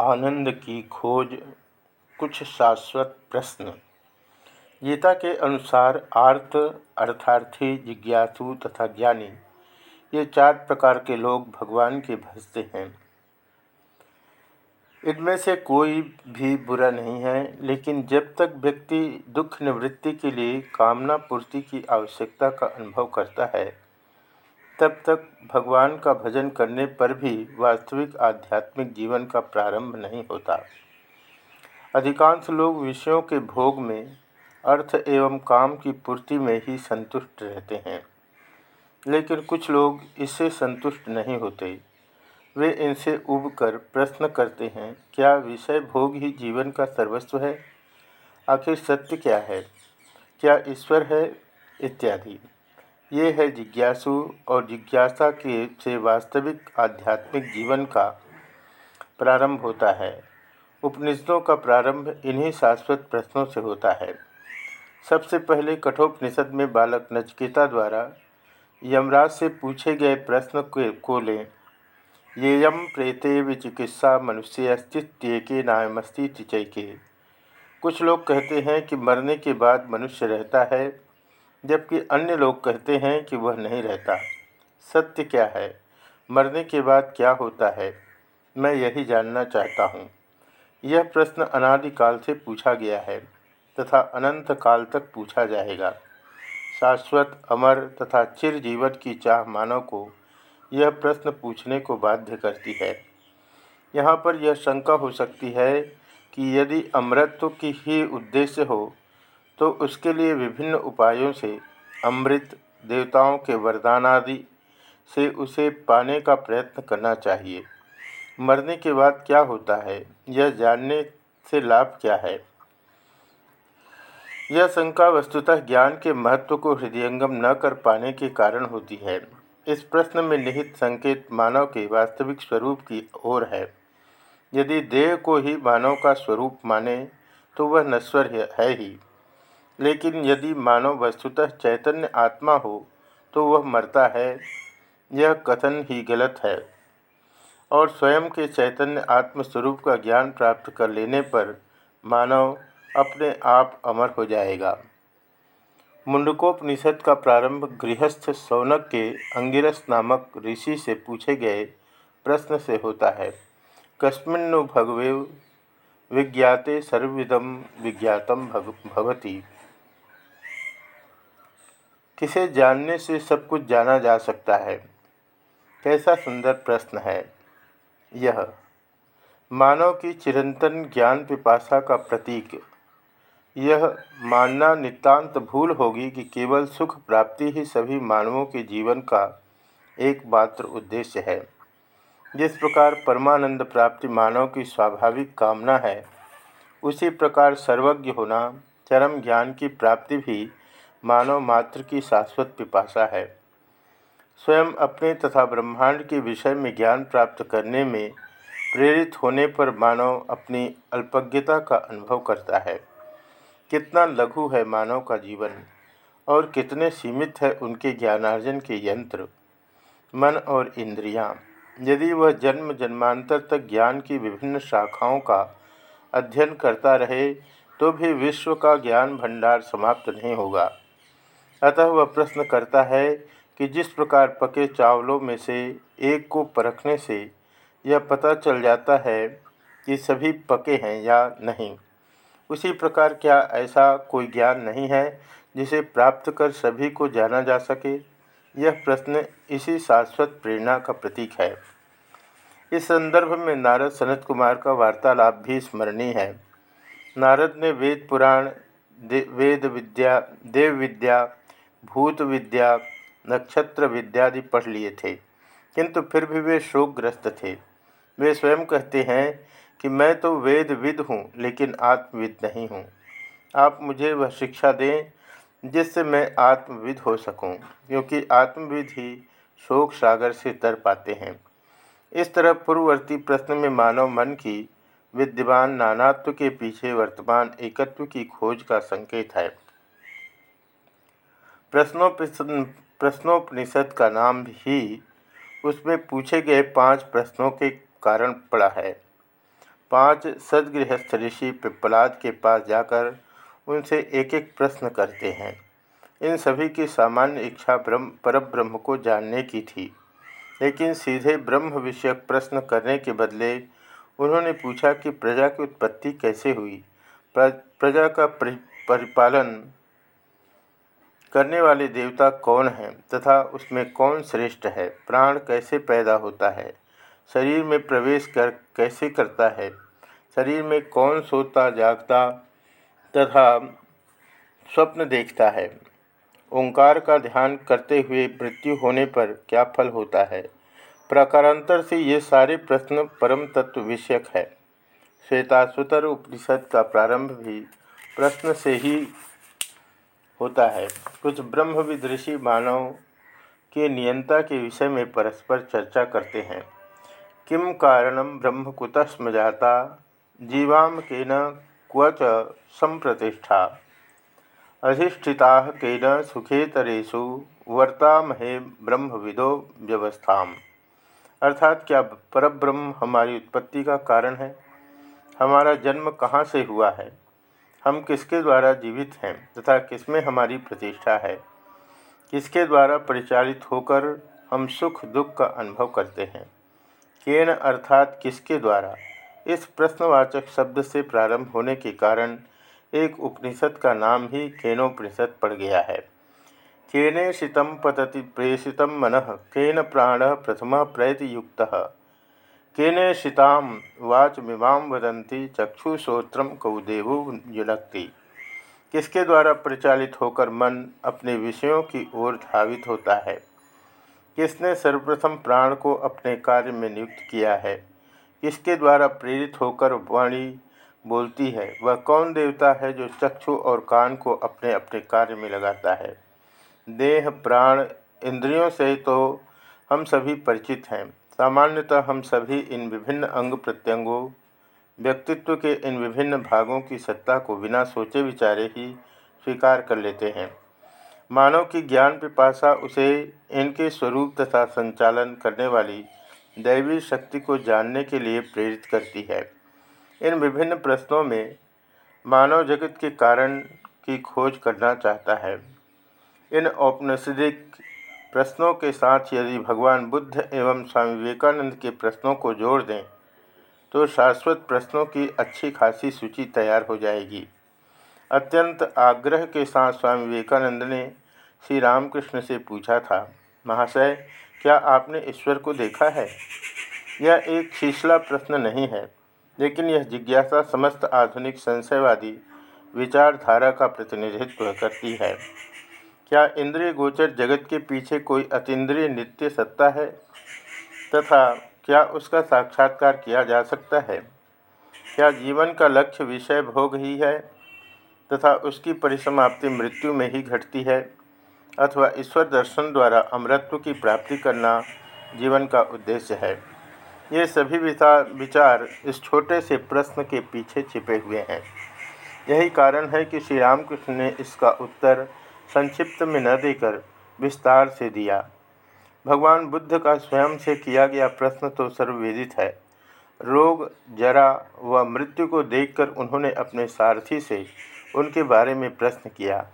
आनंद की खोज, कुछ शाश्वत प्रश्न। गीता के अनुसार आर्थ अर्थार्थी, जिज्ञासु तथा ज्ञानी, ये चार प्रकार के लोग भगवान के भजते हैं। इनमें से कोई भी बुरा नहीं है, लेकिन जब तक व्यक्ति दुख निवृत्ति के लिए कामना पूर्ति की आवश्यकता का अनुभव करता है तब तक भगवान का भजन करने पर भी वास्तविक आध्यात्मिक जीवन का प्रारंभ नहीं होता। अधिकांश लोग विषयों के भोग में अर्थ एवं काम की पूर्ति में ही संतुष्ट रहते हैं। लेकिन कुछ लोग इससे संतुष्ट नहीं होते। वे इनसे उब कर प्रश्न करते हैं, क्या विषय भोग ही जीवन का सर्वस्व है? आखिर सत्य क्या है? क्या ईश्वर है? इत्यादि। ये है जिज्ञासु और जिज्ञासा के, से वास्तविक आध्यात्मिक जीवन का प्रारंभ होता है। उपनिषदों का प्रारंभ इन्हीं शाश्वत प्रश्नों से होता है। सबसे पहले कठोपनिषद में बालक नचकेता द्वारा यमराज से पूछे गए प्रश्न को लें। ये यम प्रेते विचिकित्सा मनुष्य अस्तित्व के नायमस्ती के कुछ लोग कहते हैं कि मरने के बाद मनुष्य रहता है जबकि अन्य लोग कहते हैं कि वह नहीं रहता। सत्य क्या है? मरने के बाद क्या होता है? मैं यही जानना चाहता हूँ। यह प्रश्न अनादिकाल से पूछा गया है तथा अनंत काल तक पूछा जाएगा। शाश्वत, अमर तथा चिर जीवन की चाह मानव को यह प्रश्न पूछने को बाध्य करती है। यहाँ पर यह शंका हो सकती है कि यदि अमृत्व की ही उद्देश्य हो तो उसके लिए विभिन्न उपायों से अमृत, देवताओं के वरदान आदि से उसे पाने का प्रयत्न करना चाहिए। मरने के बाद क्या होता है? यह जानने से लाभ क्या है? यह शंका वस्तुतः ज्ञान के महत्व को हृदयंगम न कर पाने के कारण होती है। इस प्रश्न में निहित संकेत मानव के वास्तविक स्वरूप की ओर है। यदि देह को ही मानव का स्वरूप माने तो वह नश्वर है ही। लेकिन यदि मानव वस्तुतः चैतन्य आत्मा हो तो वह मरता है। यह कथन ही गलत है। और स्वयं के चैतन्य आत्मस्वरूप का ज्ञान प्राप्त कर लेने पर मानव अपने आप अमर हो जाएगा। मुंडकोपनिषद का प्रारंभ गृहस्थ सौनक के अंगिरस नामक ऋषि से पूछे गए प्रश्न से होता है। कस्मिन्नु भगवे विज्ञाते सर्विदम विज्ञातम भग भवती। किसे जानने से सब कुछ जाना जा सकता है? कैसा सुंदर प्रश्न है। यह, मानव की चिरंतन ज्ञान पिपासा का प्रतीक। यह मानना नितांत भूल होगी कि केवल सुख प्राप्ति ही सभी मानवों के जीवन का एकमात्र उद्देश्य है। जिस प्रकार परमानंद प्राप्ति मानव की स्वाभाविक कामना है, उसी प्रकार सर्वज्ञ होना, चरम ज्ञान की प्राप्ति भी मानव मात्र की शाश्वत पिपासा है। स्वयं अपने तथा ब्रह्मांड के विषय में ज्ञान प्राप्त करने में प्रेरित होने पर मानव अपनी अल्पज्ञता का अनुभव करता है। कितना लघु है मानव का जीवन, और कितने सीमित है उनके ज्ञानार्जन के यंत्र। मन और इंद्रियाँ। यदि वह जन्म जन्मांतर तक ज्ञान की विभिन्न शाखाओं का अध्ययन करता रहे तो भी विश्व का ज्ञान भंडार समाप्त नहीं होगा। अतः वह प्रश्न करता है कि जिस प्रकार पके चावलों में से एक को परखने से यह पता चल जाता है कि सभी पके हैं या नहीं। उसी प्रकार क्या ऐसा कोई ज्ञान नहीं है जिसे प्राप्त कर सभी को जाना जा सके? यह प्रश्न इसी शाश्वत प्रेरणा का प्रतीक है। इस संदर्भ में नारद सनत कुमार का वार्तालाप भी स्मरणीय है। नारद ने वेद पुराण वेद विद्या, देव विद्या भूत विद्या नक्षत्र विद्यादि पढ़ लिए थे। किंतु फिर भी वे शोकग्रस्त थे। वे स्वयं कहते हैं कि मैं तो वेद विद हूँ लेकिन आत्मविद नहीं हूँ। आप मुझे वह शिक्षा दें जिससे मैं आत्मविद हो सकूँ, क्योंकि आत्मविद ही शोक सागर से तर पाते हैं। इस तरह पूर्ववर्ती प्रश्न में मानव मन की विद्यमान नानात्व के पीछे वर्तमान एकत्व की खोज का संकेत है। प्रश्नोपनिषद का नाम ही उसमें पूछे गए पाँच प्रश्नों के कारण पड़ा है। पाँच सदगृहस्थ ऋषि पिप्पलाद के पास जाकर उनसे एक एक प्रश्न करते हैं। इन सभी की सामान्य इच्छा ब्रह्म पर ब्रह्म को जानने की थी। लेकिन सीधे ब्रह्म विषयक प्रश्न करने के बदले उन्होंने पूछा कि प्रजा की उत्पत्ति कैसे हुई? प्रजा का परिपालन करने वाले देवता कौन हैं तथा उसमें कौन श्रेष्ठ है? प्राण कैसे पैदा होता है? शरीर में प्रवेश कर कैसे करता है? शरीर में कौन सोता, जागता तथा स्वप्न देखता है? ओंकार का ध्यान करते हुए मृत्यु होने पर क्या फल होता है? प्रकारांतर से ये सारे प्रश्न परम तत्व विषयक है। श्वेताश्वतर उपनिषद का प्रारंभ भी प्रश्न से ही होता है। कुछ ब्रह्मविद ऋषि मानव के नियंता के विषय में परस्पर चर्चा करते हैं। किम कारणम ब्रह्म कुतस्म जाता जीवाम के न क्वच संप्रतिष्ठा। अधिष्ठिता केन सुखेतरेशु वर्तामहे ब्रह्मविदो व्यवस्था अर्थात क्या परब्रह्म हमारी उत्पत्ति का कारण है? हमारा जन्म कहाँ से हुआ है? हम किसके द्वारा जीवित हैं तथा किसमें हमारी प्रतिष्ठा है? किसके द्वारा परिचालित होकर हम सुख दुख का अनुभव करते हैं? केन अर्थात किसके द्वारा? इस प्रश्नवाचक शब्द से प्रारंभ होने के कारण एक उपनिषद का नाम ही केनोपनिषद पड़ गया है। केने शितम पतति प्रेषित मन, केन प्राण प्रथम प्रयतियुक्त। केने शिताम वाचमिमां वदंती चक्षुश्रोत्र कौदेवु युनक्ति। किसके द्वारा परिचालित होकर मन अपने विषयों की ओर धावित होता है? किसने सर्वप्रथम प्राण को अपने कार्य में नियुक्त किया है? किसके द्वारा प्रेरित होकर वाणी बोलती है? वह कौन देवता है जो चक्षु और कान को अपने अपने कार्य में लगाता है? देह, प्राण, इंद्रियों से तो हम सभी परिचित हैं। सामान्यतः हम सभी इन विभिन्न अंग प्रत्यंगों, व्यक्तित्व के इन विभिन्न भागों की सत्ता को बिना सोचे विचारे ही स्वीकार कर लेते हैं। मानव की ज्ञान पिपासा उसे इनके स्वरूप तथा संचालन करने वाली दैवी शक्ति को जानने के लिए प्रेरित करती है। इन विभिन्न प्रश्नों में मानव जगत के कारण की खोज करना चाहता है। इन औपनिषदिक प्रश्नों के साथ यदि भगवान बुद्ध एवं स्वामी विवेकानंद के प्रश्नों को जोड़ दें तो शाश्वत प्रश्नों की अच्छी खासी सूची तैयार हो जाएगी। अत्यंत आग्रह के साथ स्वामी विवेकानंद ने श्री रामकृष्ण से पूछा था, महाशय, क्या आपने ईश्वर को देखा है? यह एक खिसला प्रश्न नहीं है, लेकिन यह जिज्ञासा समस्त आधुनिक संशयवादी विचारधारा का प्रतिनिधित्व करती है। क्या इंद्रिय गोचर जगत के पीछे कोई अतीन्द्रिय नित्य सत्ता है? तथा क्या उसका साक्षात्कार किया जा सकता है? क्या जीवन का लक्ष्य विषय भोग ही है? तथा उसकी परिसमाप्ति मृत्यु में ही घटती है, अथवा ईश्वर दर्शन द्वारा अमृत्व की प्राप्ति करना जीवन का उद्देश्य है। ये सभी विचार इस छोटे से प्रश्न के पीछे छिपे हुए हैं। यही कारण है कि श्री रामकृष्ण ने इसका उत्तर संक्षिप्त में न देकर विस्तार से दिया। भगवान बुद्ध का स्वयं से किया गया प्रश्न तो सर्ववेदित है। रोग, जरा व मृत्यु को देखकर उन्होंने अपने सारथी से उनके बारे में प्रश्न किया।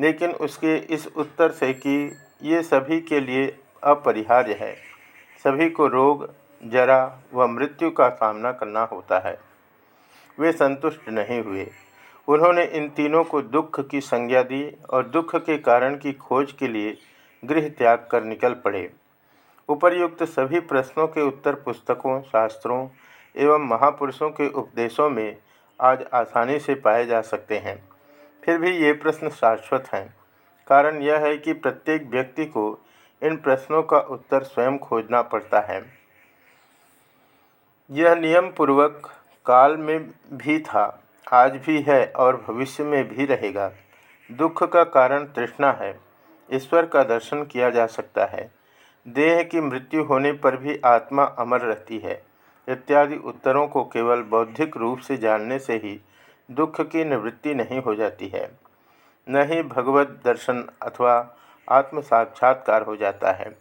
लेकिन उसके इस उत्तर से कि ये सभी के लिए अपरिहार्य है। सभी को रोग, जरा व मृत्यु का सामना करना होता है। वे संतुष्ट नहीं हुए। उन्होंने इन तीनों को दुख की संज्ञा दी और दुख के कारण की खोज के लिए गृह त्याग कर निकल पड़े। उपर्युक्त सभी प्रश्नों के उत्तर पुस्तकों, शास्त्रों एवं महापुरुषों के उपदेशों में आज आसानी से पाए जा सकते हैं। फिर भी ये प्रश्न शाश्वत हैं। कारण यह है कि प्रत्येक व्यक्ति को इन प्रश्नों का उत्तर स्वयं खोजना पड़ता है। यह नियम पूर्वक काल में भी था। आज भी है और भविष्य में भी रहेगा। दुख का कारण तृष्णा है। ईश्वर का दर्शन किया जा सकता है। देह की मृत्यु होने पर भी आत्मा अमर रहती है। इत्यादि उत्तरों को केवल बौद्धिक रूप से जानने से ही दुख की निवृत्ति नहीं हो जाती है। न ही भगवत दर्शन अथवा आत्म साक्षात्कार हो जाता है।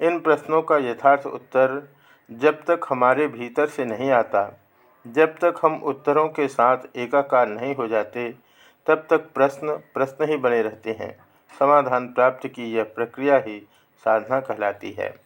इन प्रश्नों का यथार्थ उत्तर जब तक हमारे भीतर से नहीं आता जब तक हम उत्तरों के साथ एकाकार नहीं हो जाते, तब तक प्रश्न प्रश्न ही बने रहते हैं। समाधान प्राप्त की यह प्रक्रिया ही साधना कहलाती है।